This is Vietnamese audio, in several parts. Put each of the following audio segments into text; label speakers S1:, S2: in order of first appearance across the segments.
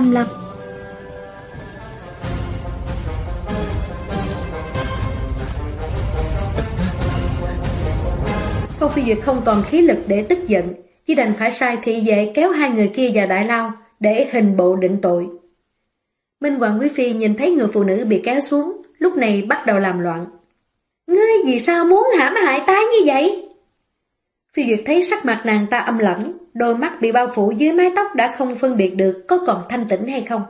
S1: 55 Phong Phi Duyệt không còn khí lực để tức giận, chỉ đành phải sai thị vệ kéo hai người kia vào đại lao để hình bộ định tội. Minh Hoàng Quý Phi nhìn thấy người phụ nữ bị kéo xuống, lúc này bắt đầu làm loạn. Ngươi vì sao muốn hãm hại ta như vậy? Phi Duyệt thấy sắc mặt nàng ta âm lãnh, đôi mắt bị bao phủ dưới mái tóc đã không phân biệt được có còn thanh tĩnh hay không.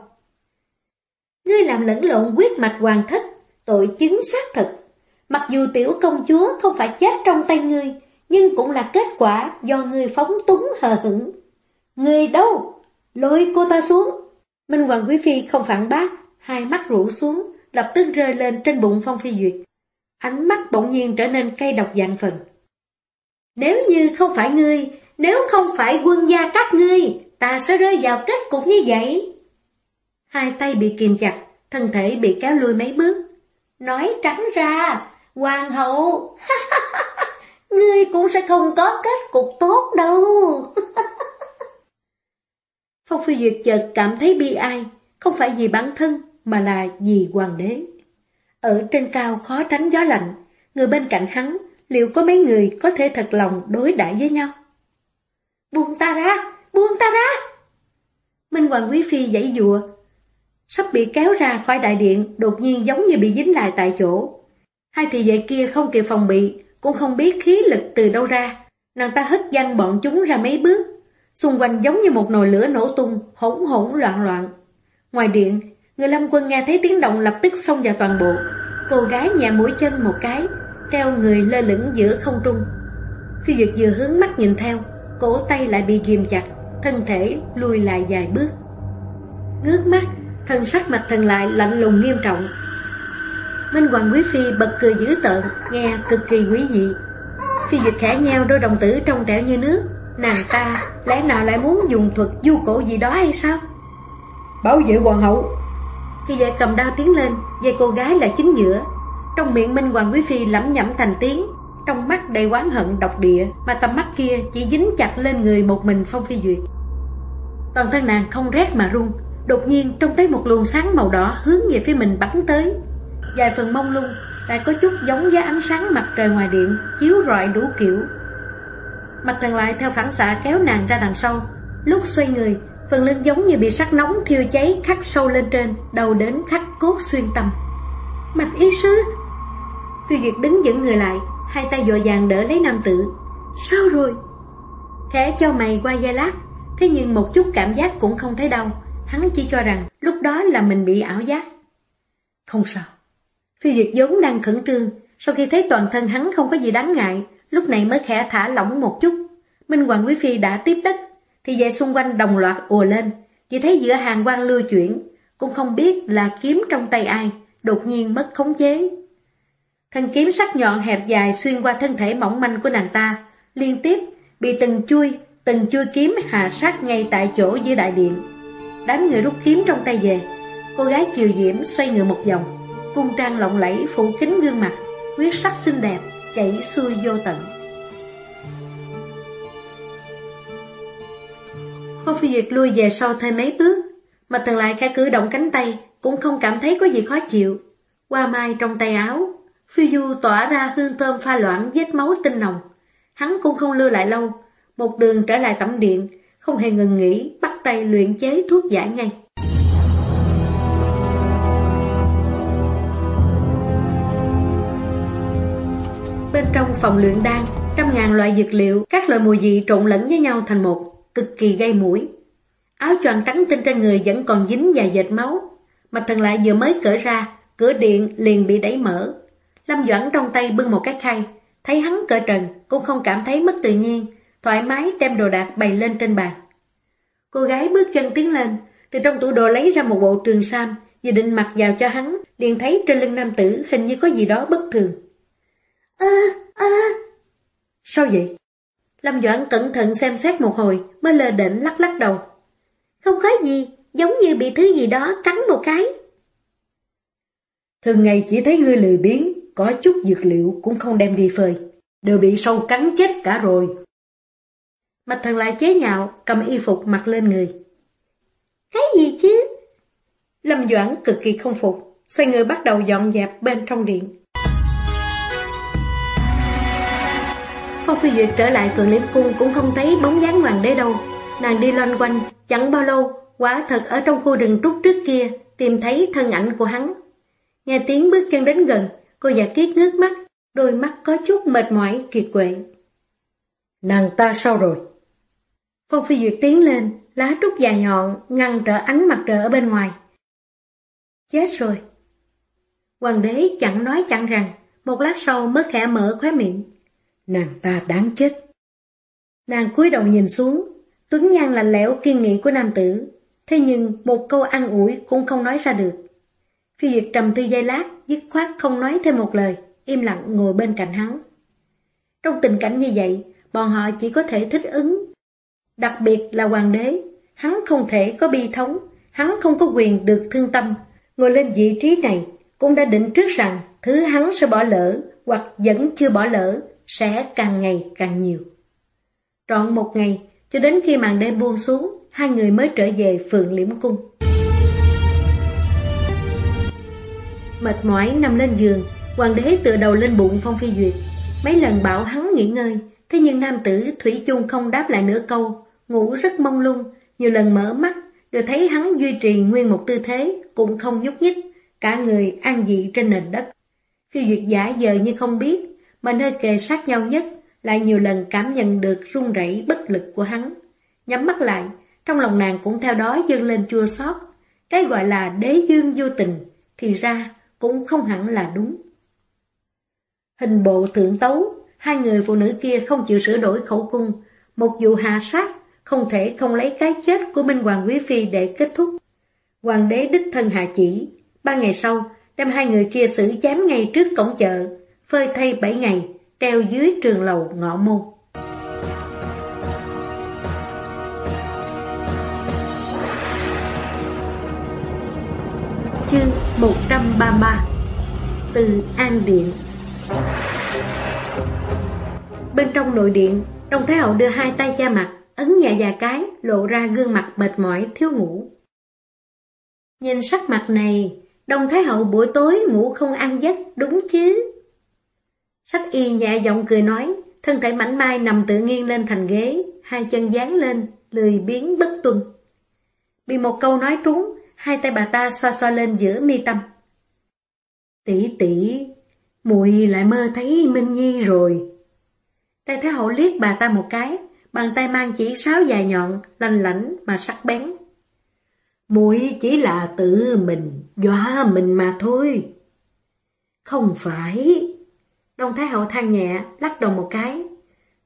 S1: Ngươi làm lẫn lộn quyết mạch hoàng thất, tội chứng xác thực. Mặc dù tiểu công chúa không phải chết trong tay ngươi, nhưng cũng là kết quả do ngươi phóng túng hờ hững. Ngươi đâu? Lôi cô ta xuống. Minh Hoàng Quý Phi không phản bác, hai mắt rũ xuống, lập tức rơi lên trên bụng Phong Phi Duyệt. Ánh mắt bỗng nhiên trở nên cay độc dạng phần. Nếu như không phải ngươi, nếu không phải quân gia các ngươi, ta sẽ rơi vào kết cục như vậy. Hai tay bị kìm chặt, thân thể bị kéo lui mấy bước. Nói trắng ra, hoàng hậu, ngươi cũng sẽ không có kết cục tốt đâu. Phong Phi Duyệt chợt cảm thấy bi ai, không phải vì bản thân, mà là vì hoàng đế. Ở trên cao khó tránh gió lạnh, người bên cạnh hắn, liệu có mấy người có thể thật lòng đối đãi với nhau? Buông ta ra, buông ta ra! Minh Hoàng Quý Phi dãy dụa, sắp bị kéo ra khỏi đại điện, đột nhiên giống như bị dính lại tại chỗ. Hai thị vệ kia không kịp phòng bị, cũng không biết khí lực từ đâu ra. Nàng ta hất văng bọn chúng ra mấy bước, xung quanh giống như một nồi lửa nổ tung, hỗn hỗn loạn loạn. Ngoài điện, người lâm quân nghe thấy tiếng động lập tức xông vào toàn bộ. Cô gái nhẹ mũi chân một cái, treo người lơ lửng giữa không trung. Phi Duyệt vừa hướng mắt nhìn theo, cổ tay lại bị ghim chặt, thân thể lùi lại vài bước. Ngước mắt, thân sắc mặt thần lại lạnh lùng nghiêm trọng. Minh Hoàng Quý Phi bật cười dữ tợn, nghe cực kỳ quý dị. Phi Duyệt khẽ nheo đôi đồng tử trong trẻo như nước, nàng ta lẽ nào lại muốn dùng thuật du cổ gì đó hay sao?
S2: Bảo vệ hoàng hậu!
S1: Khi vệ cầm đao tiến lên, dây cô gái là chính giữa. Trong miệng Minh Hoàng Quý Phi lẩm nhẩm thành tiếng, trong mắt đầy oán hận độc địa, mà tầm mắt kia chỉ dính chặt lên người một mình Phong Phi Duyệt. Toàn thân nàng không rét mà run, đột nhiên trông thấy một luồng sáng màu đỏ hướng về phía mình bắn tới. Dài phần mông lung, lại có chút giống với ánh sáng mặt trời ngoài điện, chiếu rọi đủ kiểu. Mặt thần lại theo phản xạ kéo nàng ra đằng sau, lúc xoay người, phần lưng giống như bị sắc nóng thiêu cháy khắc sâu lên trên, đầu đến khắc cốt xuyên tâm. Mạch ý sứ Phi Duyệt đứng dựng người lại, hai tay dội vàng đỡ lấy nam tử. Sao rồi? Khẽ cho mày qua giai lát, thế nhưng một chút cảm giác cũng không thấy đâu. Hắn chỉ cho rằng lúc đó là mình bị ảo giác. Không sao. Phi Duyệt vốn đang khẩn trương, sau khi thấy toàn thân hắn không có gì đáng ngại, lúc này mới khẽ thả lỏng một chút. Minh Hoàng Quý Phi đã tiếp đất, thì về xung quanh đồng loạt ùa lên, chỉ thấy giữa hàng quan lưu chuyển, cũng không biết là kiếm trong tay ai, đột nhiên mất khống chế. Thanh kiếm sắc nhọn hẹp dài xuyên qua thân thể mỏng manh của nàng ta, liên tiếp bị từng chui, từng chui kiếm hạ sát ngay tại chỗ dưới đại điện. Đám người rút kiếm trong tay về, cô gái kiều diễm xoay người một vòng, cung trang lộng lẫy phủ kính gương mặt, huyết sắc xinh đẹp, chảy xuôi vô tận. Phong Phi Duyệt lui về sau thêm mấy bước, mà thần lại khẽ cử động cánh tay, cũng không cảm thấy có gì khó chịu. Qua mai trong tay áo, Phi Du tỏa ra hương thơm pha loãng vết máu tinh nồng. Hắn cũng không lưu lại lâu, một đường trở lại tẩm điện, không hề ngừng nghỉ, bắt tay luyện chế thuốc giải ngay. Bên trong phòng luyện đan, trăm ngàn loại dược liệu, các loại mùi vị trộn lẫn với nhau thành một, cực kỳ gây mũi. Áo choàng trắng tinh trên người vẫn còn dính vài dệt máu. mà thần lại vừa mới cởi ra, cửa điện liền bị đẩy mở. Lâm Doãn trong tay bưng một cái khay, thấy hắn cởi trần, cũng không cảm thấy mất tự nhiên, thoải mái đem đồ đạc bày lên trên bàn. Cô gái bước chân tiến lên, từ trong tủ đồ lấy ra một bộ trường sam, vừa định mặc vào cho hắn, liền thấy trên lưng nam tử hình như có gì đó bất thường. Ơ, ơ. Sao vậy? Lâm Doãn cẩn thận xem xét một hồi mới lơ đỉnh lắc lắc đầu. Không có gì, giống như bị thứ gì đó cắn một cái.
S2: Thường ngày chỉ thấy ngươi lười biếng, có chút dược liệu cũng không đem đi phơi, đều bị sâu cắn chết cả rồi.
S1: Mạch thần lại chế nhạo, cầm y phục mặc lên người. Cái gì chứ? Lâm Doãn cực kỳ không phục, xoay người bắt đầu dọn dẹp bên trong điện. Phong Phi Duyệt trở lại Phượng Liễm Cung cũng không thấy bóng dáng hoàng đế đâu. Nàng đi loanh quanh, chẳng bao lâu, quả thật ở trong khu rừng trúc trước kia, tìm thấy thân ảnh của hắn. Nghe tiếng bước chân đến gần, cô giả kiết ngước mắt, đôi mắt có chút mệt mỏi, kiệt quệ.
S2: Nàng ta sao rồi?
S1: Phong Phi Duyệt tiến lên, lá trúc dài nhọn, ngăn trở ánh mặt trời ở bên ngoài. Chết rồi. Hoàng đế chẳng nói chẳng rằng, một lát sau mới khẽ mở khóe miệng.
S2: Nàng ta đáng chết.
S1: Nàng cúi đầu nhìn xuống, tuấn nhan lạnh lẽo kiên nghị của nam tử, thế nhưng một câu ăn ủi cũng không nói ra được. Phi Duyệt trầm tư giây lát, dứt khoát không nói thêm một lời, im lặng ngồi bên cạnh hắn. Trong tình cảnh như vậy, bọn họ chỉ có thể thích ứng. Đặc biệt là hoàng đế, hắn không thể có bi thống, hắn không có quyền được thương tâm. Ngồi lên vị trí này, cũng đã định trước rằng thứ hắn sẽ bỏ lỡ hoặc vẫn chưa bỏ lỡ sẽ càng ngày càng nhiều. Trọn một ngày, cho đến khi màn đêm buông xuống, hai người mới trở về phượng liễm cung. Mệt mỏi nằm lên giường, hoàng đế tựa đầu lên bụng Phong Phi Duyệt. Mấy lần bảo hắn nghỉ ngơi, thế nhưng nam tử Thủy chung không đáp lại nửa câu, ngủ rất mông lung, nhiều lần mở mắt, đều thấy hắn duy trì nguyên một tư thế, cũng không nhúc nhích, cả người an dị trên nền đất. Phi Duyệt giả giờ như không biết, mà nơi kề sát nhau nhất lại nhiều lần cảm nhận được run rẩy bất lực của hắn. Nhắm mắt lại, trong lòng nàng cũng theo đó dâng lên chua xót. Cái gọi là đế dương vô tình, thì ra cũng không hẳn là đúng. Hình bộ thượng tấu, hai người phụ nữ kia không chịu sửa đổi khẩu cung, một vụ hạ sát, không thể không lấy cái chết của Minh Hoàng Quý Phi để kết thúc. Hoàng đế đích thân hạ chỉ, ba ngày sau, đem hai người kia xử chém ngay trước cổng chợ, phơi thay bảy ngày, treo dưới trường lầu ngõ môn. 133 Từ An Điện Bên trong nội điện, Đông Thái Hậu đưa hai tay cha mặt, ấn nhẹ vài cái, lộ ra gương mặt mệt mỏi, thiếu ngủ. Nhìn sắc mặt này, Đông Thái Hậu buổi tối ngủ không ăn giấc, đúng chứ? Sách y nhẹ giọng cười nói, thân thể mảnh mai nằm tự nghiêng lên thành ghế, hai chân dán lên, lười biến bất tuân. Bị một câu nói trúng, hai tay bà ta xoa xoa lên giữa mi tâm. Tỷ tỷ, muội lại mơ thấy Minh Nhi rồi. Tay Thái Hậu liếc bà ta một cái, bàn tay mang chỉ sáo dài nhọn, lanh lảnh mà sắc bén. Muội chỉ là tự mình, dọa mình mà thôi. Không phải, Đông Thái Hậu than nhẹ, lắc đầu một cái.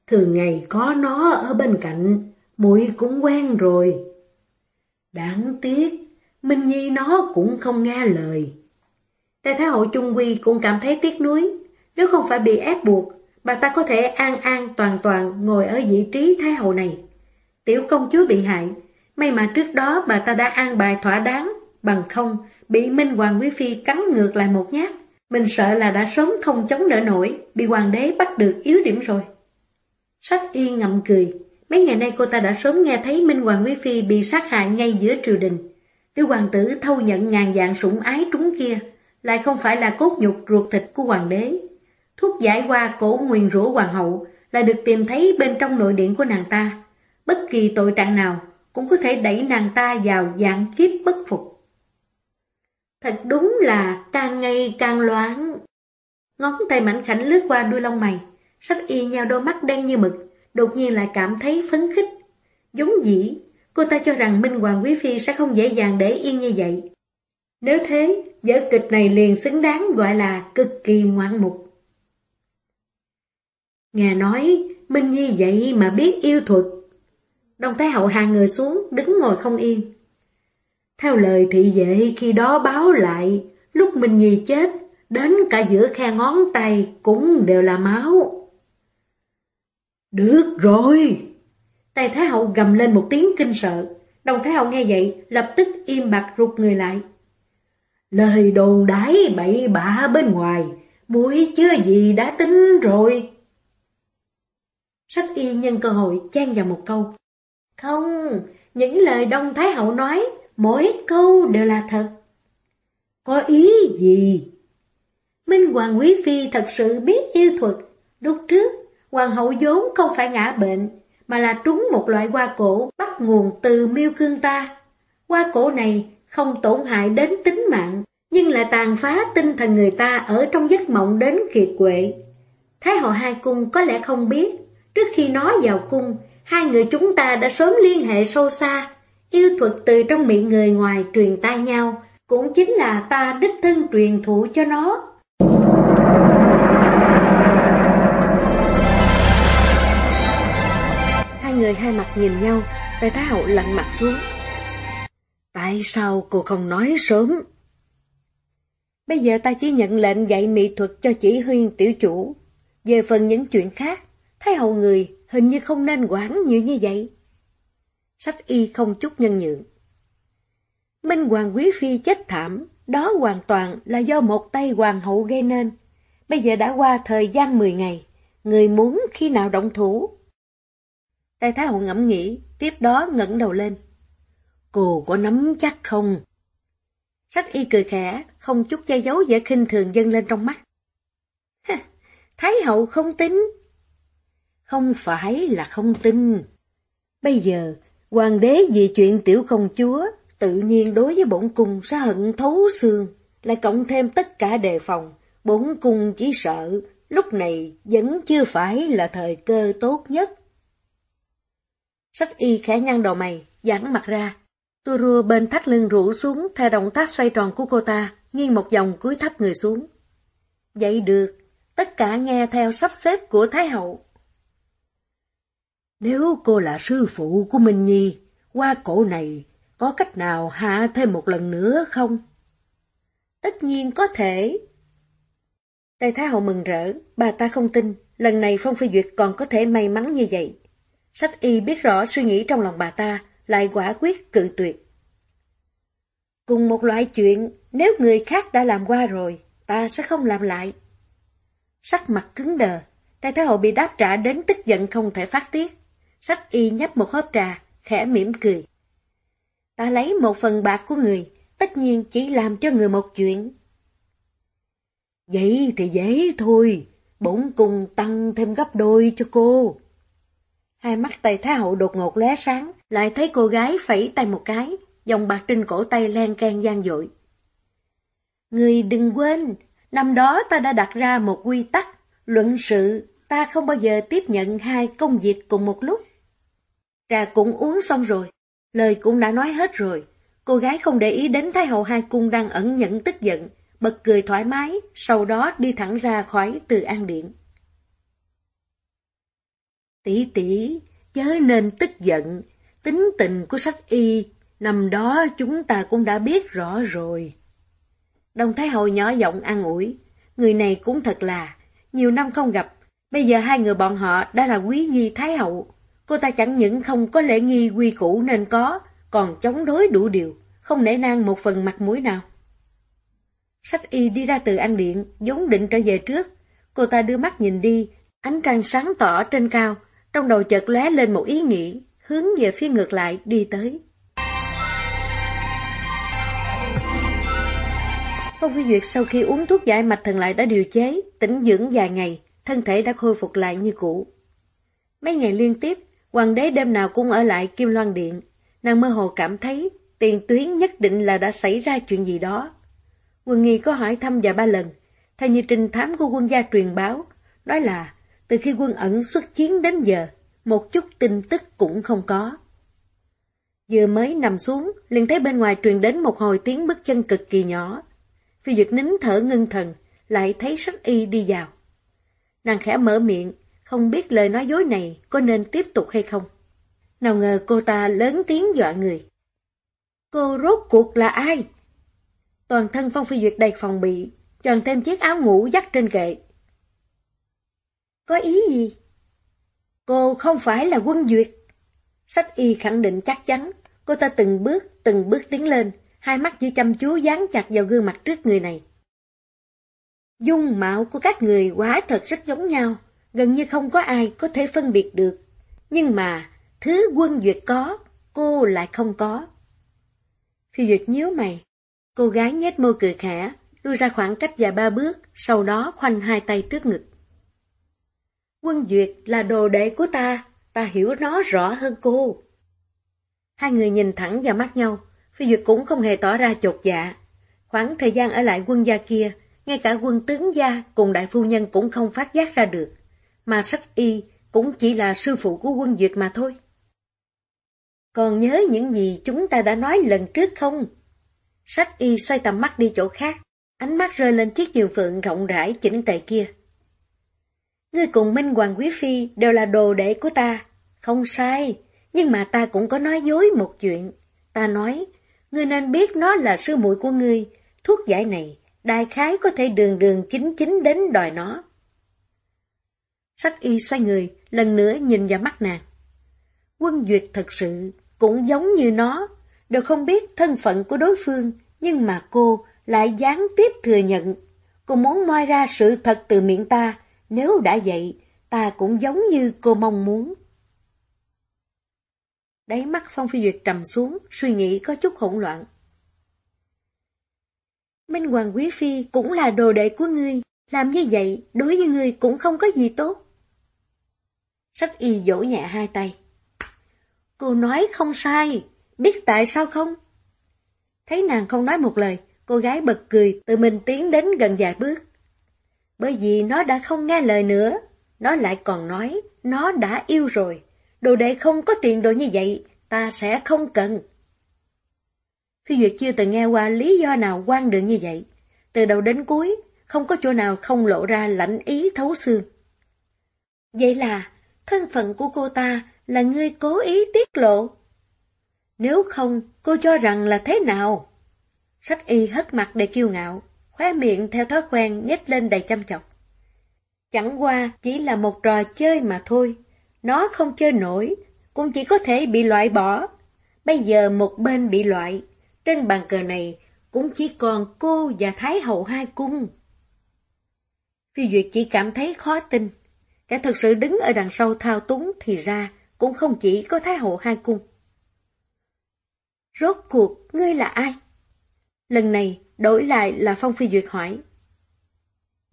S1: Thường ngày có nó ở bên cạnh, muội cũng quen rồi. Đáng tiếc, Minh Nhi nó cũng không nghe lời. Đại Thái Hậu Trung Quy cũng cảm thấy tiếc nuối. Nếu không phải bị ép buộc, bà ta có thể an an toàn toàn ngồi ở vị trí Thái Hậu này. Tiểu công chúa bị hại, may mà trước đó bà ta đã an bài thỏa đáng, bằng không bị Minh Hoàng Quý Phi cắn ngược lại một nhát. Mình sợ là đã sớm không chống đỡ nổi, bị hoàng đế bắt được yếu điểm rồi. Sách y ngậm cười, mấy ngày nay cô ta đã sớm nghe thấy Minh Hoàng Quý Phi bị sát hại ngay giữa triều đình. Tư hoàng tử thâu nhận ngàn dạng sủng ái trúng kia, lại không phải là cốt nhục ruột thịt của hoàng đế. Thuốc giải qua cổ nguyền rủa hoàng hậu là được tìm thấy bên trong nội điện của nàng ta. Bất kỳ tội trạng nào cũng có thể đẩy nàng ta vào dạng kiếp bất phục. Thật đúng là càng ngày càng loãng. Ngón tay mảnh khảnh lướt qua đuôi lông mày, sách y nhau đôi mắt đen như mực, đột nhiên lại cảm thấy phấn khích. Giống dĩ, cô ta cho rằng Minh Hoàng Quý Phi sẽ không dễ dàng để yên như vậy. Nếu thế, vở kịch này liền xứng đáng gọi là cực kỳ ngoạn mục. Nghe nói, Minh Nhi vậy mà biết yêu thuật. Đồng Thái Hậu hàng người xuống, đứng ngồi không yên. Theo lời thị vệ khi đó báo lại, lúc Minh Nhi chết, đến cả giữa khe ngón tay cũng đều là máu. Được rồi! Tay Thái Hậu gầm lên một tiếng kinh sợ, Đồng Thái Hậu nghe vậy, lập tức im bặt rụt người lại.
S2: Lời đồn đái bậy bạ bên ngoài, muội chưa gì đã tính rồi.
S1: Sách y nhân cơ hội chen vào một câu. Không, những lời Đông Thái Hậu nói, mỗi câu đều là thật.
S2: Có ý gì?
S1: Minh Hoàng Quý Phi thật sự biết yêu thuật. Lúc trước, Hoàng hậu vốn không phải ngã bệnh, mà là trúng một loại hoa cổ bắt nguồn từ miêu cương ta. Hoa cổ này không tổn hại đến tính mạng, nhưng lại tàn phá tinh thần người ta ở trong giấc mộng đến kiệt quệ. Thái hậu hai cung có lẽ không biết, trước khi nó vào cung, hai người chúng ta đã sớm liên hệ sâu xa, yêu thuật từ trong miệng người ngoài truyền tai nhau, cũng chính là ta đích thân truyền thụ cho nó. Người hai mặt nhìn nhau, Tề Thái Hậu lạnh mặt xuống.
S2: Tại sao cô không nói sớm?
S1: Bây giờ ta chỉ nhận lệnh dạy mỹ thuật cho chỉ huyên tiểu chủ. Về phần những chuyện khác, Thái Hậu người hình như không nên quản nhiều như vậy. Sách y không chút nhân nhượng. Minh Hoàng Quý Phi chết thảm, đó hoàn toàn là do một tay hoàng hậu gây nên. Bây giờ đã qua thời gian 10 ngày, người muốn khi nào động thủ. Tay Thái Hậu ngẫm nghĩ, tiếp đó ngẩng đầu lên.
S2: Cô có nắm chắc không?
S1: Sách y cười khẽ, không chút che giấu vẻ khinh thường dâng lên trong mắt. Thái hậu không tin.
S2: Không phải là không tin. Bây giờ, hoàng đế vì chuyện tiểu công chúa, tự nhiên đối với bổn cung sẽ hận thấu xương, lại cộng thêm tất cả đề phòng. Bổn cung chỉ sợ, lúc này vẫn chưa phải là thời cơ tốt nhất.
S1: Sách y khẽ nhăn đầu mày, giãn mặt ra, Tua rua bên thắt lưng rũ xuống theo động tác xoay tròn của cô ta, nghiêng một vòng cúi thấp người xuống. Vậy được, tất cả nghe theo sắp xếp của Thái Hậu.
S2: Nếu cô là sư phụ của Minh Nhi, qua cổ này có cách nào hạ thêm một lần nữa không?
S1: Tất nhiên có thể. Tây Thái Hậu mừng rỡ, bà ta không tin, lần này Phong Phi Duyệt còn có thể may mắn như vậy. Sách y biết rõ suy nghĩ trong lòng bà ta, lại quả quyết cự tuyệt. Cùng một loại chuyện, nếu người khác đã làm qua rồi, ta sẽ không làm lại. Sắc mặt cứng đờ, tay Thái Hậu bị đáp trả đến tức giận không thể phát tiết. Sách y nhấp một hớp trà, khẽ mỉm cười. Ta lấy một phần bạc của người, tất nhiên chỉ làm cho người một chuyện.
S2: Vậy thì dễ thôi, bổn cùng tăng thêm gấp đôi cho cô.
S1: Hai mắt tay Thái Hậu đột ngột lóe sáng, lại thấy cô gái phẩy tay một cái, dòng bạc trên cổ tay len can gian dội. Người đừng quên, năm đó ta đã đặt ra một quy tắc, luận sự, ta không bao giờ tiếp nhận hai công việc cùng một lúc. Trà cũng uống xong rồi, lời cũng đã nói hết rồi. Cô gái không để ý đến Thái Hậu Hai Cung đang ẩn nhẫn tức giận, bật cười thoải mái, sau đó đi thẳng ra khỏi từ an điện.
S2: Tỷ tỷ, chớ nên tức giận, tính tình của sách y, năm đó chúng ta cũng đã biết rõ rồi.
S1: Đồng Thái Hậu nhỏ giọng an ủi, người này cũng thật là, nhiều năm không gặp, bây giờ hai người bọn họ đã là quý di Thái Hậu. Cô ta chẳng những không có lễ nghi quy củ nên có, còn chống đối đủ điều, không nể nang một phần mặt mũi nào. Sách y đi ra từ ăn điện, vốn định trở về trước. Cô ta đưa mắt nhìn đi, ánh trăng sáng tỏ trên cao, trong đầu chợt lóe lên một ý nghĩ, hướng về phía ngược lại đi tới. Phong Phi Duyệt sau khi uống thuốc giải mạch thần lại đã điều chế, tỉnh dưỡng vài ngày, thân thể đã khôi phục lại như cũ. Mấy ngày liên tiếp, hoàng đế đêm nào cũng ở lại Kim Loan Điện, nàng mơ hồ cảm thấy tiền tuyến nhất định là đã xảy ra chuyện gì đó. Quân nghi có hỏi thăm vài ba lần, theo như trình thám của quân gia truyền báo, nói là từ khi quân ẩn xuất chiến đến giờ, một chút tin tức cũng không có. Vừa mới nằm xuống, liền thấy bên ngoài truyền đến một hồi tiếng bước chân cực kỳ nhỏ. Phi Duyệt nín thở ngưng thần, lại thấy sách y đi vào. Nàng khẽ mở miệng, không biết lời nói dối này có nên tiếp tục hay không. Nào ngờ cô ta lớn tiếng dọa người. Cô rốt cuộc là ai? Toàn thân Phong Phi Duyệt đầy phòng bị, tròn thêm chiếc áo ngủ dắt trên kệ. Có ý gì? Cô không phải là quân duyệt. Sách y khẳng định chắc chắn,
S2: Cô ta từng bước, từng bước tiến lên, hai mắt như chăm chú dán chặt vào gương mặt trước người này. Dung mạo của các người quá thật rất giống nhau, gần như không có ai có thể phân biệt được. Nhưng mà, thứ quân duyệt có, cô lại không có. Phi duyệt nhíu mày, cô gái nhếch môi cười khẽ, lui ra khoảng cách vài ba bước, sau đó khoanh hai tay trước ngực. Quân duyệt là đồ đệ của ta, ta hiểu nó rõ hơn cô. Hai người nhìn thẳng vào mắt nhau, Phi Duyệt cũng không hề tỏ ra chột dạ. Khoảng thời gian ở lại quân gia kia, ngay cả quân tướng gia cùng đại phu nhân cũng không phát giác ra được. Mà sách y cũng chỉ là sư phụ của quân Duyệt mà thôi. Còn nhớ những gì chúng ta đã nói lần trước không? Sách y xoay tầm mắt đi chỗ khác, ánh mắt rơi lên chiếc giường phượng rộng rãi chỉnh tề kia. Ngươi cùng Minh Hoàng Quý Phi đều là đồ đệ của ta, không sai, nhưng mà ta cũng có nói dối một chuyện. Ta nói, ngươi nên biết nó là sư muội của ngươi, thuốc giải này, đại khái có thể đường đường chính chính đến đòi nó. Sách y xoay người, lần nữa nhìn vào mắt nàng. Quân Duyệt thật sự cũng giống như nó, đều không biết thân phận của đối phương, nhưng mà cô lại gián tiếp thừa nhận. Cô muốn moi ra sự thật từ miệng ta, nếu đã vậy, ta cũng giống như cô mong muốn. Đáy mắt Phong Phi Duyệt trầm xuống, suy nghĩ có chút hỗn loạn. Minh Hoàng Quý Phi cũng là đồ đệ của ngươi, làm như vậy đối với ngươi cũng không có gì tốt. Sách y dỗ nhẹ hai tay. Cô nói không sai, biết tại sao không? Thấy nàng không nói một lời, cô gái bật cười tự mình tiến đến gần vài bước. Bởi vì nó đã không nghe lời nữa, nó lại còn nói nó đã yêu rồi. Đồ đệ không có tiền đồ như vậy, ta sẽ không cần. Phi Duyệt chưa từng nghe qua lý do nào quan đường như vậy. Từ đầu đến cuối, không có chỗ nào không lộ ra lãnh ý thấu xương. Vậy là, thân phận của cô ta là ngươi cố ý tiết lộ. Nếu không, cô cho rằng là thế nào? Sách y hất mặt để kiêu ngạo, khóe miệng theo thói quen nhếch lên đầy chăm chọc. Chẳng qua chỉ là một trò chơi mà thôi, nó không chơi nổi, cũng chỉ có thể bị loại bỏ. Bây giờ một bên bị loại, trên bàn cờ này cũng chỉ còn cô và Thái hậu hai cung. Phi Duyệt chỉ cảm thấy khó tin, kẻ thực sự đứng ở đằng sau thao túng thì ra cũng không chỉ có Thái hậu hai cung. Rốt cuộc, ngươi là ai? Lần này, đổi lại là Phong Phi Duyệt hỏi.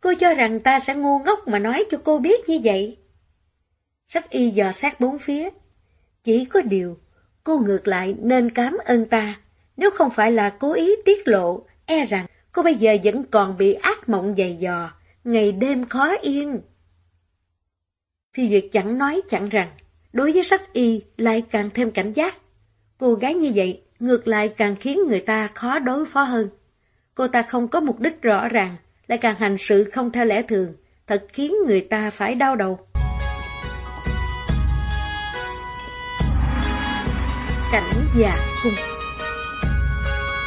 S2: Cô cho rằng ta sẽ ngu ngốc mà nói cho cô biết như vậy. Sách y dò sát bốn phía. Chỉ có điều, cô ngược lại nên cảm ơn ta. Nếu không phải là cố ý tiết lộ, e rằng cô bây giờ vẫn còn bị ác mộng dày dò, ngày đêm khó yên. Phi Duyệt chẳng nói chẳng rằng, đối với sách y lại càng thêm cảnh giác. Cô gái như vậy ngược lại càng khiến người ta khó đối phó hơn. Cô ta không có mục đích rõ ràng, lại càng hành sự không theo lẽ thường, thật khiến người ta phải đau đầu. Cảnh già cung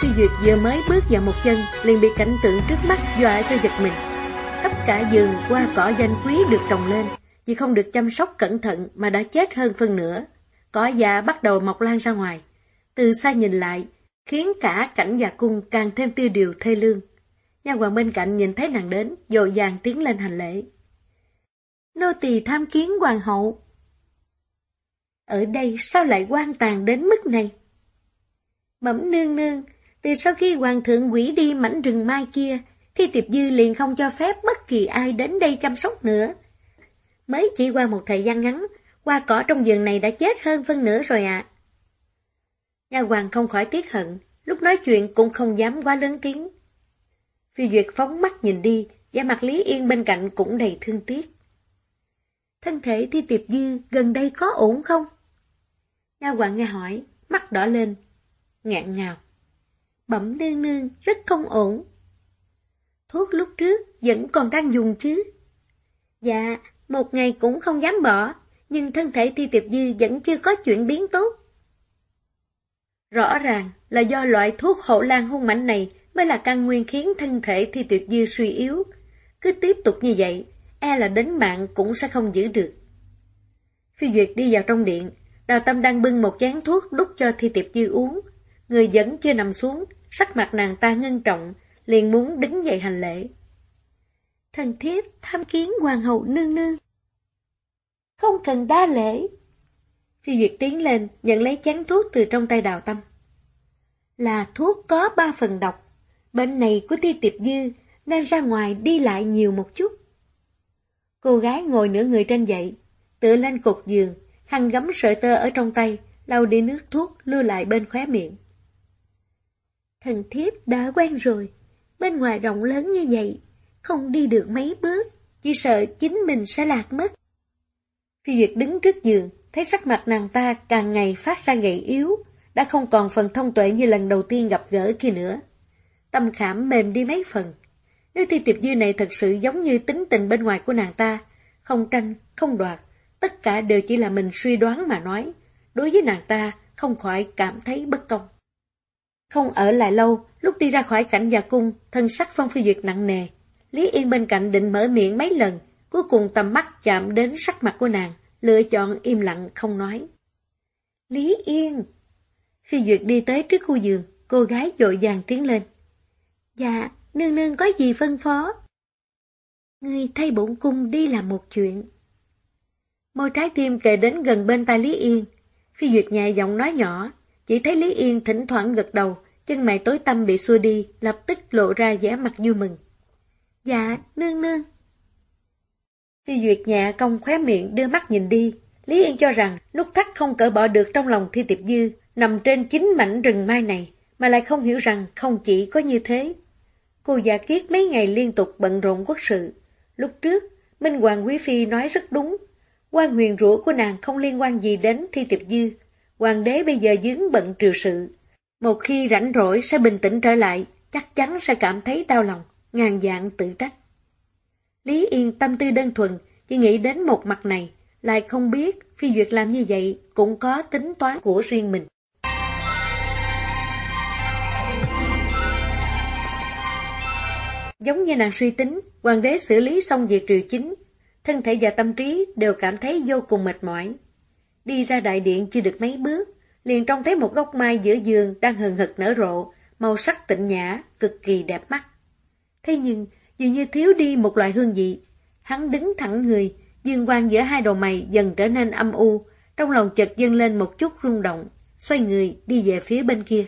S2: Khi Duyệt vừa mới bước vào một chân, liền bị cảnh tượng trước mắt dọa cho giật mình. Khắp cả giường qua cỏ danh quý được trồng lên, vì không được chăm sóc cẩn thận mà đã chết hơn phân nửa. Cỏ già bắt đầu mọc lan ra ngoài. Từ xa nhìn lại, khiến cả cảnh và cung càng thêm tiêu điều thê lương. Nha hoàng bên cạnh nhìn thấy nàng đến, dội dàng tiến lên hành lễ. Nô tỳ tham kiến hoàng hậu. Ở đây sao lại quan tàn đến mức này? Bẩm nương nương, từ sau khi hoàng thượng quỷ đi mảnh rừng mai kia, thì tiệp dư liền không cho phép bất kỳ ai đến đây chăm sóc nữa. Mới chỉ qua một thời gian ngắn, qua cỏ trong vườn này đã chết hơn phân nửa rồi ạ. À. Nha hoàng không khỏi tiếc hận, lúc nói chuyện cũng không dám quá lớn tiếng. Phi Duyệt phóng mắt nhìn đi, và mặt Lý Yên bên cạnh cũng đầy thương tiếc. Thân thể Thi Tiệp Dư gần đây có ổn không? Nha hoàng nghe hỏi, mắt đỏ lên, ngạn ngào. Bẩm nương nương, rất không ổn. Thuốc lúc trước vẫn còn đang dùng chứ? Dạ, một ngày cũng không dám bỏ, nhưng thân thể Thi Tiệp Dư vẫn chưa có chuyển biến tốt. Rõ ràng là do loại thuốc hậu lan hung mạnh này mới là căn nguyên khiến thân thể thi tuyệt dư suy yếu. Cứ tiếp tục như vậy, e là đến mạng cũng sẽ không giữ được. Phi Duyệt đi vào trong điện,
S1: Đào Tâm đang bưng một chén thuốc đút cho Thi Tiệp Dư uống. Người vẫn chưa nằm xuống, sắc mặt nàng ta ngưng trọng, liền muốn đứng dậy hành lễ. Thần thiếp tham kiến hoàng hậu nương nương. Không cần đa lễ. Phi Duyệt tiến lên, nhận lấy chén thuốc từ trong tay Đào Tâm. Là thuốc có ba phần độc. Bệnh này của Thi Tiệp Dư nên ra ngoài đi lại nhiều một chút. Cô gái ngồi nửa người trên dậy, tựa lên cột giường, khăn gấm sợi tơ ở trong tay, lau đi nước thuốc lưu lại bên khóe miệng. Thần thiếp đã quen rồi, bên ngoài rộng lớn như vậy, không đi được mấy bước, chỉ sợ chính mình sẽ lạc mất. Phi Duyệt đứng trước giường, thấy sắc mặt nàng ta càng ngày phát ra gầy yếu, đã không còn phần thông tuệ như lần đầu tiên gặp gỡ kia nữa. Tâm khảm mềm đi mấy phần. Nếu thi tiệp dư này thật sự giống như tính tình bên ngoài của nàng ta, không tranh, không đoạt, tất cả đều chỉ là mình suy đoán mà nói. Đối với nàng ta, không khỏi cảm thấy bất công. Không ở lại lâu, lúc đi ra khỏi cảnh gia cung, thân sắc Phong Phi Duyệt nặng nề. Lý Yên bên cạnh định mở miệng mấy lần, cuối cùng tầm mắt chạm đến sắc mặt của nàng, lựa chọn im lặng không nói. Lý Yên! Phi Duyệt đi tới trước khu giường, cô gái dội vàng tiến lên. Dạ, nương nương có gì phân phó? Ngươi thay bổn cung đi làm một chuyện. Môi trái tim kề đến gần bên tai Lý Yên. Phi Duyệt nhẹ giọng nói nhỏ, chỉ thấy Lý Yên thỉnh thoảng gật đầu, chân mày tối tâm bị xua đi, lập tức lộ ra vẻ mặt vui mừng. Dạ, nương nương. Phi Duyệt nhẹ công khóe miệng đưa mắt nhìn đi, Lý Yên cho rằng nút thắt không cỡ bỏ được trong lòng Thi Tiệp Dư nằm trên chính mảnh rừng mai này, mà lại không hiểu rằng không chỉ có như thế. Cô giả kiết mấy ngày liên tục bận rộn quốc sự. Lúc trước, Minh Hoàng Quý Phi nói rất đúng. quan huyền rủa của nàng không liên quan gì đến Thi Tiệp Dư. Hoàng đế bây giờ dướng bận triều sự. Một khi rảnh rỗi sẽ bình tĩnh trở lại, chắc chắn sẽ cảm thấy đau lòng, ngàn dạng tự trách. Lý Yên tâm tư đơn thuần, chỉ nghĩ đến một mặt này, lại không biết Phi Duyệt làm như vậy cũng có tính toán của riêng mình. Giống như nàng suy tính, hoàng đế xử lý xong việc triều chính, thân thể và tâm trí đều cảm thấy vô cùng mệt mỏi. Đi ra đại điện chưa được mấy bước, liền trông thấy một gốc mai giữa giường đang hừng hực nở rộ, màu sắc tịnh nhã, cực kỳ đẹp mắt. Thế nhưng, dường như thiếu đi một loại hương vị. Hắn đứng thẳng người, dương quang giữa hai đầu mày dần trở nên âm u, trong lòng chợt dâng lên một chút rung động, xoay người đi về phía bên kia.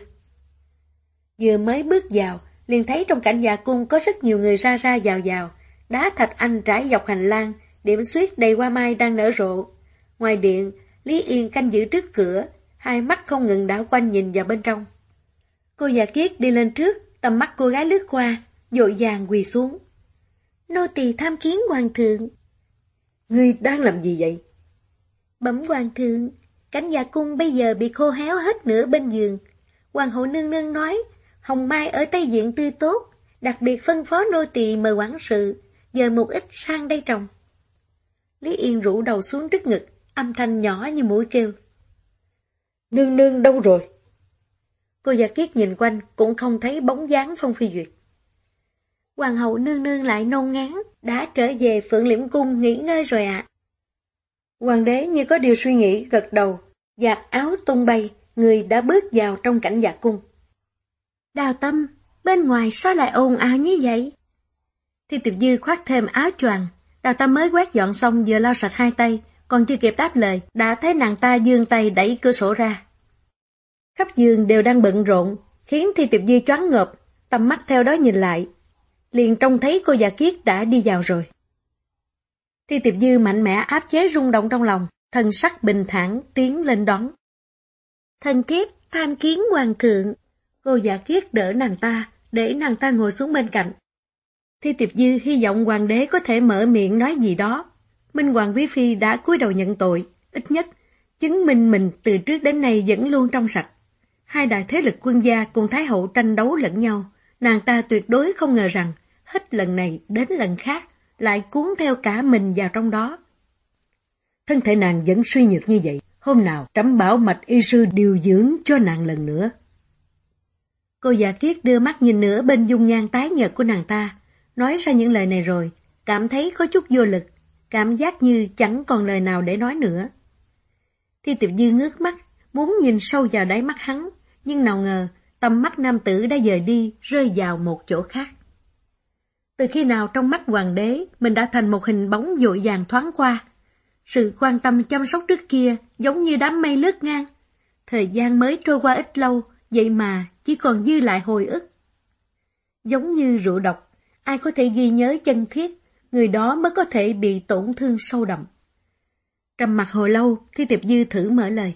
S1: Vừa mới bước vào, liền thấy trong cảnh nhà cung có rất nhiều người ra ra vào vào, đá thạch anh trải dọc hành lang, điểm suyết đầy hoa mai đang nở rộ. Ngoài điện, Lý Yên canh giữ trước cửa, hai mắt không ngừng đảo quanh nhìn vào bên trong. Cô già kiết đi lên trước, tầm mắt cô gái lướt qua, dội vàng quỳ xuống. Nô tỳ tham kiến hoàng thượng.
S2: Ngươi đang làm gì vậy?
S1: Bẩm hoàng thượng, cánh nhà cung bây giờ bị khô héo hết nửa bên giường. Hoàng hậu nương nương nói, hồng mai ở Tây Diện tươi tốt, đặc biệt phân phó nô tỳ mời quản sự, giờ một ít sang đây trồng. Lý Yên rủ đầu xuống trước ngực, âm thanh nhỏ như mũi kêu.
S2: Nương nương đâu rồi?
S1: Cô già kiết nhìn quanh cũng không thấy bóng dáng Phong Phi Duyệt. Hoàng hậu nương nương lại nôn ngán, đã trở về Phượng Liễm Cung nghỉ ngơi rồi ạ. Hoàng đế như có điều suy nghĩ gật đầu, giặt áo tung bay, người đã bước vào trong cảnh dạ cung. Đào tâm, bên ngoài sao lại ồn ào như vậy? Thi tiệp dư khoác thêm áo choàng, đào tâm mới quét dọn xong vừa lau sạch hai tay, còn chưa kịp đáp lời, đã thấy nàng ta dương tay đẩy cửa sổ ra. Khắp giường đều đang bận rộn, khiến Thi tiệp dư choáng ngợp, tầm mắt theo đó nhìn lại, liền trông thấy cô già kiết đã đi vào rồi. Thi tiệp dư mạnh mẽ áp chế rung động trong lòng, thân sắc bình thản tiến lên đón. Thần kiếp tham kiến hoàng thượng. Cô già kiết đỡ nàng ta, để nàng ta ngồi xuống bên cạnh. Thi tiệp dư hy vọng hoàng đế có thể mở miệng nói gì đó. Minh Hoàng Quý Phi đã cúi đầu nhận tội, ít nhất, chứng minh mình từ trước đến nay vẫn luôn trong sạch. Hai đại thế lực quân gia cùng Thái Hậu tranh đấu lẫn nhau, nàng ta tuyệt đối không ngờ rằng hết lần này đến lần khác, lại cuốn theo cả mình vào trong đó.
S2: Thân thể nàng vẫn suy nhược như vậy, hôm nào trẫm bảo mạch y sư điều dưỡng cho nàng lần nữa.
S1: Cô già kiết đưa mắt nhìn nữa bên dung nhan tái nhợt của nàng ta, nói ra những lời này rồi, cảm thấy có chút vô lực, cảm giác như chẳng còn lời nào để nói nữa. Thi Tiệp Dư ngước mắt, muốn nhìn sâu vào đáy mắt hắn, nhưng nào ngờ tầm mắt nam tử đã dời đi, rơi vào một chỗ khác. Từ khi nào trong mắt hoàng đế, mình đã thành một hình bóng dội vàng thoáng qua. Sự quan tâm chăm sóc trước kia giống như đám mây lướt ngang. Thời gian mới trôi qua ít lâu, vậy mà chỉ còn dư lại hồi ức. Giống như rượu độc, ai có thể ghi nhớ chân thiết, người đó mới có thể bị tổn thương sâu đậm. Trầm mặt hồi lâu, Thi Tiệp Dư thử mở lời.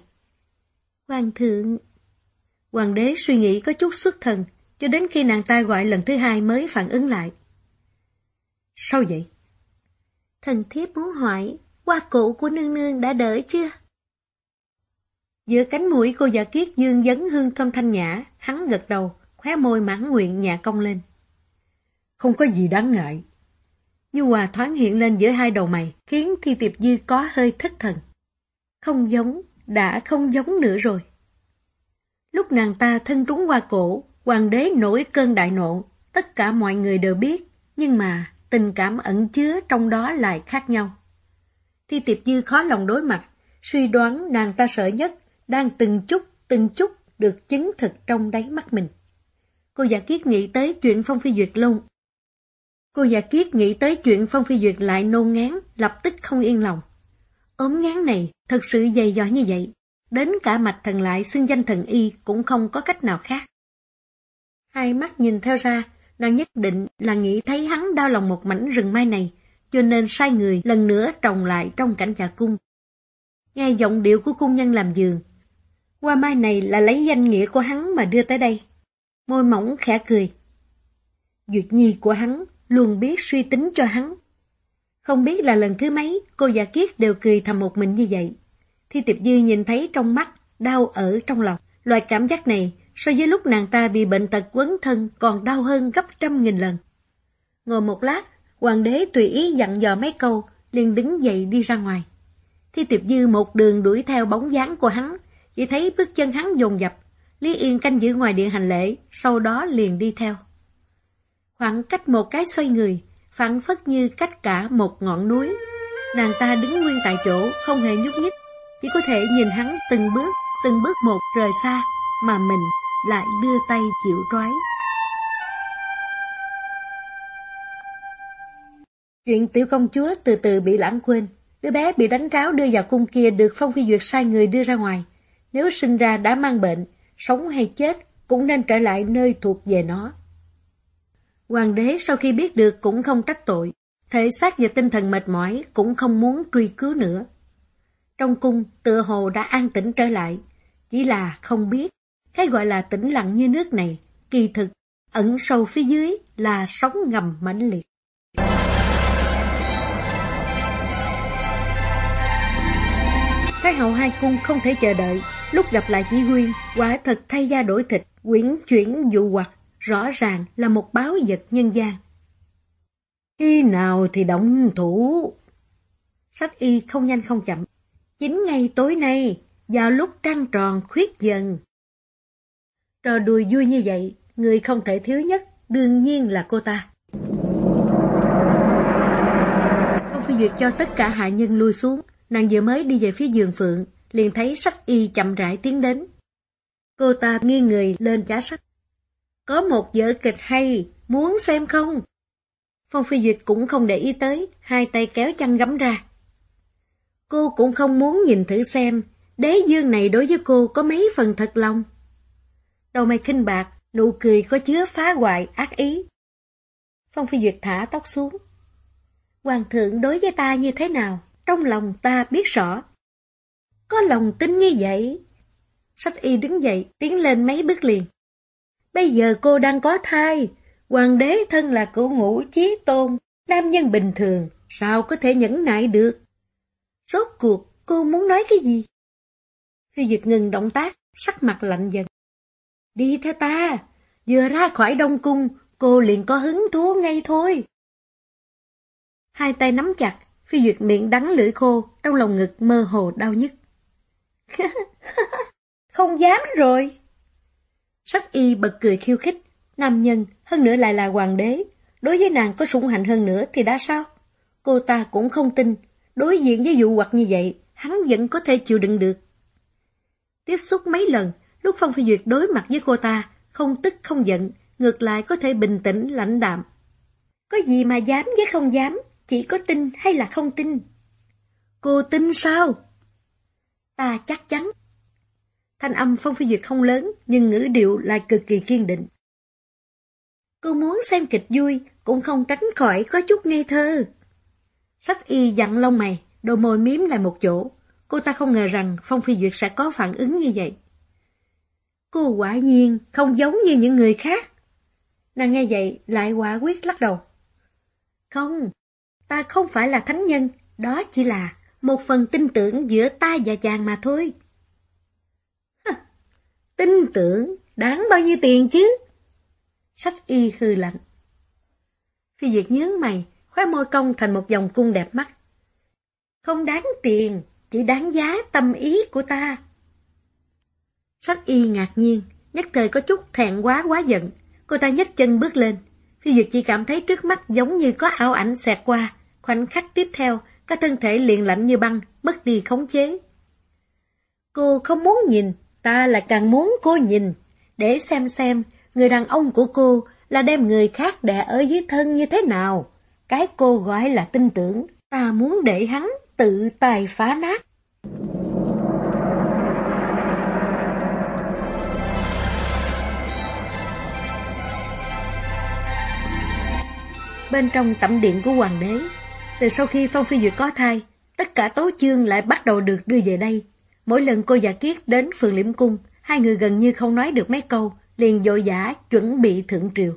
S1: Hoàng thượng... Hoàng đế suy nghĩ có chút xuất thần, cho đến khi nàng ta gọi lần thứ hai mới phản ứng lại. Sao vậy? Thần thiếp muốn hỏi, qua cụ của nương nương đã đỡ chưa? Giữa cánh mũi cô giả kiết dương dấn hương thơm thanh nhã, hắn gật đầu, khóe môi mãn nguyện nhà công lên. Không có gì đáng ngại. Như hòa thoáng hiện lên giữa hai đầu mày, khiến Thi Tiệp Dư có hơi thất thần. Không giống, đã không giống nữa rồi. Lúc nàng ta thân trúng qua cổ, hoàng đế nổi cơn đại nộ, tất cả mọi người đều biết, nhưng mà tình cảm ẩn chứa trong đó lại khác nhau. Thi Tiệp Dư khó lòng đối mặt, suy đoán nàng ta sợ nhất, đang từng chút, từng chút được chứng thực trong đáy mắt mình. Cô giả kiết nghĩ tới chuyện Phong Phi Duyệt luôn. Cô giả kiết nghĩ tới chuyện Phong Phi Duyệt lại nôn ngán, lập tức không yên lòng. ốm ngán này thật sự dày dò như vậy, đến cả mạch thần lại xưng danh thần y cũng không có cách nào khác. Hai mắt nhìn theo ra, nàng nhất định là nghĩ thấy hắn đau lòng một mảnh rừng mai này, cho nên sai người lần nữa trồng lại trong cảnh nhà cung. Nghe giọng điệu của cung nhân làm giường. Qua mai này là lấy danh nghĩa của hắn mà đưa tới đây. Môi mỏng khẽ cười. Duyệt nhi của hắn luôn biết suy tính cho hắn. Không biết là lần thứ mấy cô giả kiết đều cười thầm một mình như vậy. Thi tiệp dư nhìn thấy trong mắt, đau ở trong lòng. Loại cảm giác này so với lúc nàng ta bị bệnh tật quấn thân còn đau hơn gấp trăm nghìn lần. Ngồi một lát, hoàng đế tùy ý dặn dò mấy câu, liền đứng dậy đi ra ngoài. Thi tiệp dư một đường đuổi theo bóng dáng của hắn, chỉ thấy bước chân hắn dồn dập. Lý Yên canh giữ ngoài điện hành lễ, sau đó liền đi theo. Khoảng cách một cái xoay người, phản phất như cách cả một ngọn núi. Nàng ta đứng nguyên tại chỗ, không hề nhúc nhích, chỉ có thể nhìn hắn từng bước, từng bước một rời xa, mà mình lại đưa tay chịu trói. Chuyện tiểu công chúa từ từ bị lãng quên. Đứa bé bị đánh tráo đưa vào cung kia được Phong Phi Duyệt sai người đưa ra ngoài. Nếu sinh ra đã mang bệnh, sống hay chết cũng nên trở lại nơi thuộc về nó. Hoàng đế sau khi biết được cũng không trách tội, thể xác và tinh thần mệt mỏi cũng không muốn truy cứu nữa. Trong cung, tựa hồ đã an tĩnh trở lại, chỉ là không biết, cái gọi là tĩnh lặng như nước này, kỳ thực, ẩn sâu phía dưới là sóng ngầm mãnh liệt. Thái hậu hai cung không thể chờ đợi, lúc gặp lại chỉ huyên, quả thật thay da đổi thịt, quyển chuyển dụ hoặc, rõ ràng là một báo vật nhân gian. Khi nào thì động thủ? Sách y không nhanh không chậm. Chính ngày tối nay, vào lúc trăng tròn khuyết dần. Trò đùi vui như vậy, người không thể thiếu nhất, đương nhiên là cô ta. Ông phi duyệt cho tất cả hạ nhân lui xuống, nàng vừa mới đi về phía giường phượng, liền thấy sách y chậm rãi tiến đến. Cô ta nghiêng người lên giá sách. Có một vở kịch hay, muốn xem không? Phong Phi Duyệt cũng không để ý tới, hai tay kéo chăn gắm ra. Cô cũng không muốn nhìn thử xem, đế dương này đối với cô có mấy phần thật lòng. Đầu mày khinh bạc, nụ cười có chứa phá hoại, ác ý. Phong Phi Duyệt thả tóc xuống. Hoàng thượng đối với ta như thế nào, trong lòng ta biết rõ. Có lòng tin như vậy. Sách y đứng dậy, tiến lên mấy bước liền. Bây giờ cô đang có thai, hoàng đế thân là cửu ngũ chí tôn, nam nhân bình thường, sao có thể nhẫn nại được? Rốt cuộc, cô muốn nói cái gì? Phi Duyệt ngừng động tác, sắc mặt lạnh dần. Đi theo ta, vừa ra khỏi đông cung, cô liền có hứng thú ngay thôi. Hai tay nắm chặt, Phi Duyệt miệng đắng lưỡi khô, trong lòng ngực mơ hồ đau nhức. Không dám rồi. Sách y bật cười khiêu khích, nam nhân, hơn nữa lại là hoàng đế. Đối với nàng có sủng hạnh hơn nữa thì đã sao? Cô ta cũng không tin, đối diện với vụ hoặc như vậy, hắn vẫn có thể chịu đựng được. Tiếp xúc mấy lần, lúc Phong Phi Duyệt đối mặt với cô ta, không tức không giận, ngược lại có thể bình tĩnh lãnh đạm. Có gì mà dám với không dám, chỉ có tin hay là không tin? Cô tin sao? Ta chắc chắn. Thanh âm Phong Phi Duyệt không lớn, nhưng ngữ điệu lại cực kỳ kiên định. Cô muốn xem kịch vui, cũng không tránh khỏi có chút ngây thơ. Sách y dặn lông mày, đôi môi miếm lại một chỗ. Cô ta không ngờ rằng Phong Phi Duyệt sẽ có phản ứng như vậy. Cô quả nhiên không giống như những người khác. Nàng nghe vậy lại quả quyết lắc đầu. Không, ta không phải là thánh nhân, đó chỉ là một phần tin tưởng giữa ta và chàng mà thôi. Hừ, tin tưởng đáng bao nhiêu tiền chứ? Sách y hư lạnh. Phi Duyệt nhướng mày, khóe môi cong thành một dòng cung đẹp mắt. Không đáng tiền, chỉ đáng giá tâm ý của ta. Sách y ngạc nhiên, nhất thời có chút thẹn quá quá giận. Cô ta nhấc chân bước lên. Phi Duyệt chỉ cảm thấy trước mắt giống như có ảo ảnh xẹt qua. Khoảnh khắc tiếp theo, cả thân thể liền lạnh như băng, mất đi khống chế. Cô không muốn nhìn, ta là càng muốn cô nhìn, để xem xem người đàn ông của cô là đem người khác đè ở dưới thân như thế nào. Cái cô gọi là tin tưởng, ta muốn để hắn tự tài phá nát. Bên trong tẩm điện của hoàng đế, từ sau khi Phong Phi Duyệt có thai, tất cả tố chương lại bắt đầu được đưa về đây. Mỗi lần cô giả kiết đến phường liễm cung, hai người gần như không nói được mấy câu, liền dội dã chuẩn bị thượng triều.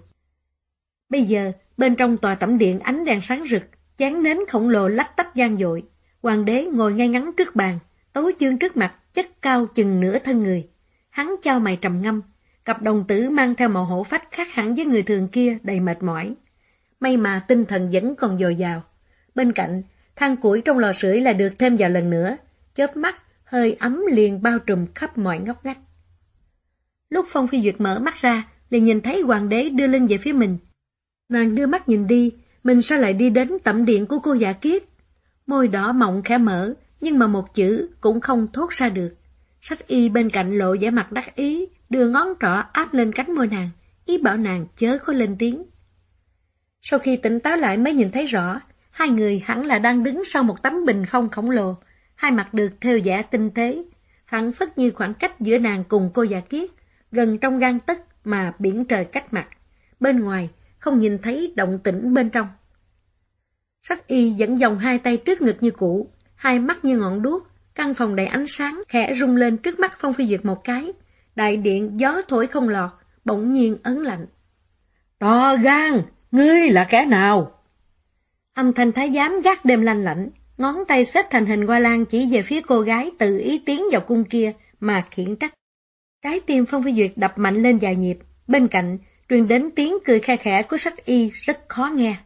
S1: Bây giờ, bên trong tòa tẩm điện ánh đèn sáng rực, chán nến khổng lồ lách tách gian dội. Hoàng đế ngồi ngay ngắn trước bàn, tố chương trước mặt, chất cao chừng nửa thân người. Hắn trao mày trầm ngâm, cặp đồng tử mang theo màu hổ phách khác hẳn với người thường kia đầy mệt mỏi. May mà tinh thần vẫn còn dồi dào. Bên cạnh, than củi trong lò sưởi là được thêm vào lần nữa, chớp mắt, hơi ấm liền bao trùm khắp mọi ngóc ngách. Lúc Phong Phi Duyệt mở mắt ra, liền nhìn thấy hoàng đế đưa lưng về phía mình. Nàng đưa mắt nhìn đi, mình sao lại đi đến tẩm điện của cô giả kiết? Môi đỏ mọng khẽ mở, nhưng mà một chữ cũng không thốt ra được. Sách y bên cạnh lộ vẻ mặt đắc ý, đưa ngón trỏ áp lên cánh môi nàng, ý bảo nàng chớ có lên tiếng. Sau khi tỉnh táo lại mới nhìn thấy rõ, hai người hẳn là đang đứng sau một tấm bình phong khổng lồ, hai mặt được theo giả tinh tế, phản phất như khoảng cách giữa nàng cùng cô già kiết, gần trong gan tức mà biển trời cách mặt. Bên ngoài, không nhìn thấy động tĩnh bên trong. Sách y dẫn dòng hai tay trước ngực như cũ, hai mắt như ngọn đuốc, căn phòng đầy ánh sáng khẽ rung lên trước mắt Phong Phi Duyệt một cái. Đại điện gió thổi không lọt, bỗng nhiên ấn lạnh. To gan, ngươi là kẻ nào? Âm thanh thái giám gác đêm lanh lạnh, ngón tay xếp thành hình hoa lan chỉ về phía cô gái tự ý tiến vào cung kia mà khiển trách. Trái tim Phong Phi Duyệt đập mạnh lên vài nhịp, bên cạnh truyền đến tiếng cười khe khẽ của sách y rất khó nghe.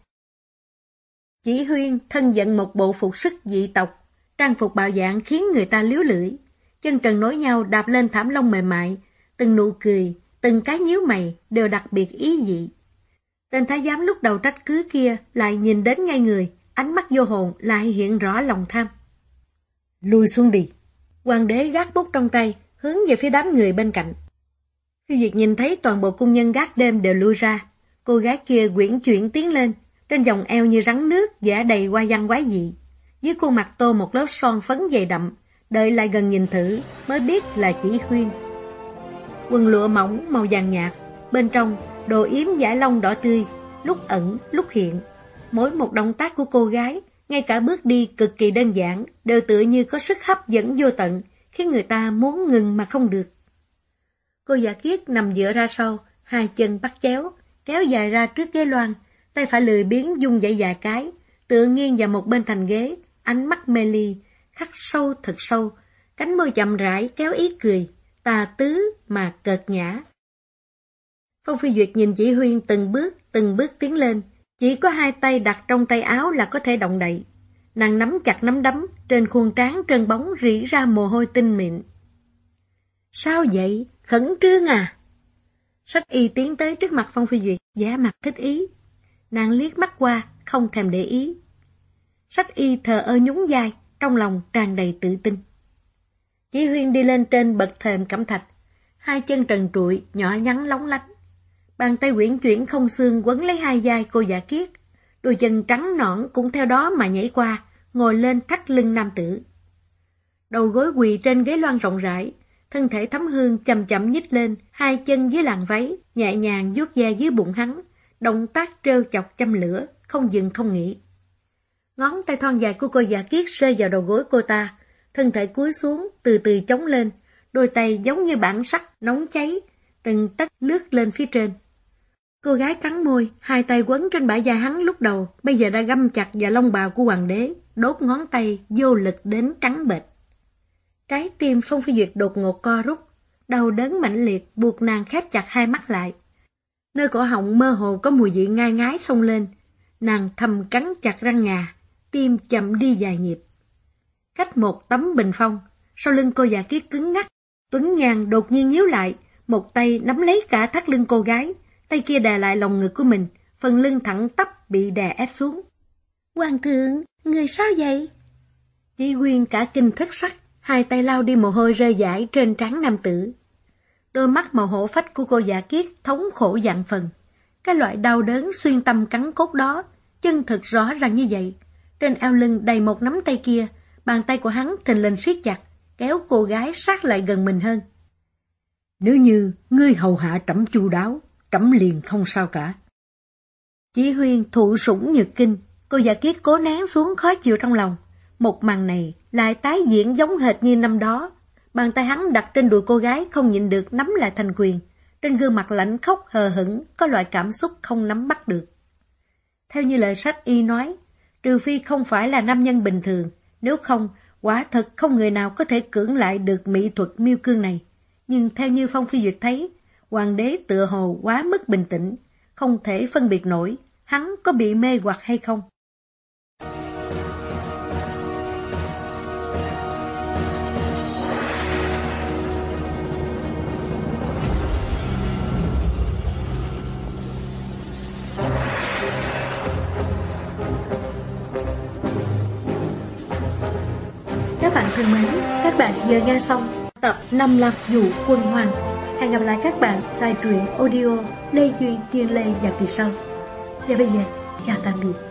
S1: Chỉ huyên thân giận một bộ phục sức dị tộc, trang phục bạo dạng khiến người ta liếu lưỡi. Chân trần nối nhau đạp lên thảm lông mềm mại, từng nụ cười, từng cái nhíu mày đều đặc biệt ý dị. Tên thái giám lúc đầu trách cứ kia lại nhìn đến ngay người, ánh mắt vô hồn lại hiện rõ lòng tham. Lùi xuống đi. Hoàng đế gác bút trong tay, hướng về phía đám người bên cạnh. Khi Duyệt nhìn thấy toàn bộ cung nhân gác đêm đều lui ra, cô gái kia quyển chuyển tiến lên, trên dòng eo như rắn nước, giả đầy qua văn quái dị. Dưới khuôn mặt tô một lớp son phấn dày đậm, đợi lại gần nhìn thử mới biết là chỉ Huyên. Quần lụa mỏng màu vàng nhạt, bên trong đồ yếm giải lông đỏ tươi, lúc ẩn, lúc hiện. Mỗi một động tác của cô gái, ngay cả bước đi cực kỳ đơn giản, đều tựa như có sức hấp dẫn vô tận, khiến người ta muốn ngừng mà không được. Cô giả kiết nằm dựa ra sau, hai chân bắt chéo, kéo dài ra trước ghế loan, tay phải lười biến dung dậy dài cái, tựa nghiêng vào một bên thành ghế, ánh mắt mê ly, khắc sâu thật sâu, cánh môi chậm rãi kéo ý cười, tà tứ mà cợt nhã. Phong Phi Duyệt nhìn chỉ Huyên từng bước, từng bước tiến lên, chỉ có hai tay đặt trong tay áo là có thể động đậy. Nàng nắm chặt nắm đấm, trên khuôn trán trơn bóng rỉ ra mồ hôi tinh mịn. Sao vậy? Khẩn trương à? Sách y tiến tới trước mặt Phong Phi Duyệt, giả mặt thích ý. Nàng liếc mắt qua, không thèm để ý. Sách y thờ ơ nhún dài trong lòng tràn đầy tự tin. Chí Huyên đi lên trên bậc thềm cẩm thạch, hai chân trần trụi, nhỏ nhắn lóng lánh. Bàn tay quyển chuyển không xương quấn lấy hai vai cô giả kiết, đôi chân trắng nõn cũng theo đó mà nhảy qua, ngồi lên thắt lưng nam tử. Đầu gối quỳ trên ghế loan rộng rãi, thân thể thấm hương chậm chậm nhích lên, hai chân dưới làn váy, nhẹ nhàng vuốt da dưới bụng hắn, động tác trêu chọc châm lửa, không dừng không nghỉ. Ngón tay thon dài của cô giả kiết rơi vào đầu gối cô ta, thân thể cúi xuống, từ từ chống lên, đôi tay giống như bản sắt nóng cháy, từng tấc lướt lên phía trên. Cô gái cắn môi, hai tay quấn trên bả vai hắn lúc đầu, bây giờ đã găm chặt vào lông bào của hoàng đế, đốt ngón tay vô lực đến trắng bệch. Trái tim Phong Phi Duyệt đột ngột co rút, đau đớn mạnh liệt buộc nàng khép chặt hai mắt lại. Nơi cổ họng mơ hồ có mùi vị ngai ngái xông lên, nàng thầm cắn chặt răng ngà, tim chậm đi dài nhịp. Cách một tấm bình phong, sau lưng cô già kiết cứng ngắc, Tuấn Nhàn đột nhiên nhíu lại, một tay nắm lấy cả thắt lưng cô gái, tay kia đè lại lòng ngực của mình, phần lưng thẳng tắp bị đè ép xuống. Hoàng thượng, người sao vậy? Chỉ Quyên cả kinh thất sắc, hai tay lao đi mồ hôi rơi rải trên trán nam tử. Đôi mắt màu hổ phách của cô giả kiết thống khổ dạng phần. Cái loại đau đớn xuyên tâm cắn cốt đó, chân thực rõ ràng như vậy. Trên eo lưng đầy một nắm tay kia, bàn tay của hắn thình lình siết chặt, kéo cô gái sát lại gần mình hơn. Nếu như ngươi hầu hạ trẫm chu đáo, trẫm liền không sao cả. Chỉ huyên thụ sủng nhược kinh, cô giả kiết cố nén xuống khó chịu trong lòng. Một màn này lại tái diễn giống hệt như năm đó. Bàn tay hắn đặt trên đùi cô gái không nhịn được nắm lại thành quyền. Trên gương mặt lạnh khóc hờ hững có loại cảm xúc không nắm bắt được. Theo như lời sách y nói, trừ phi không phải là nam nhân bình thường, nếu không, quả thật không người nào có thể cưỡng lại được mỹ thuật miêu cương này. Nhưng theo như Phong Phi Duyệt thấy, hoàng đế tựa hồ quá mức bình tĩnh, không thể phân biệt nổi hắn có bị mê hoặc hay không. Các bạn thân mến, các bạn vừa nghe xong tập 55 Dụ Quân Hoàng. Hẹn gặp lại các bạn tại truyện audio Lê duy, Kiên Lê và kỳ sau. Và bây giờ, chào tạm biệt.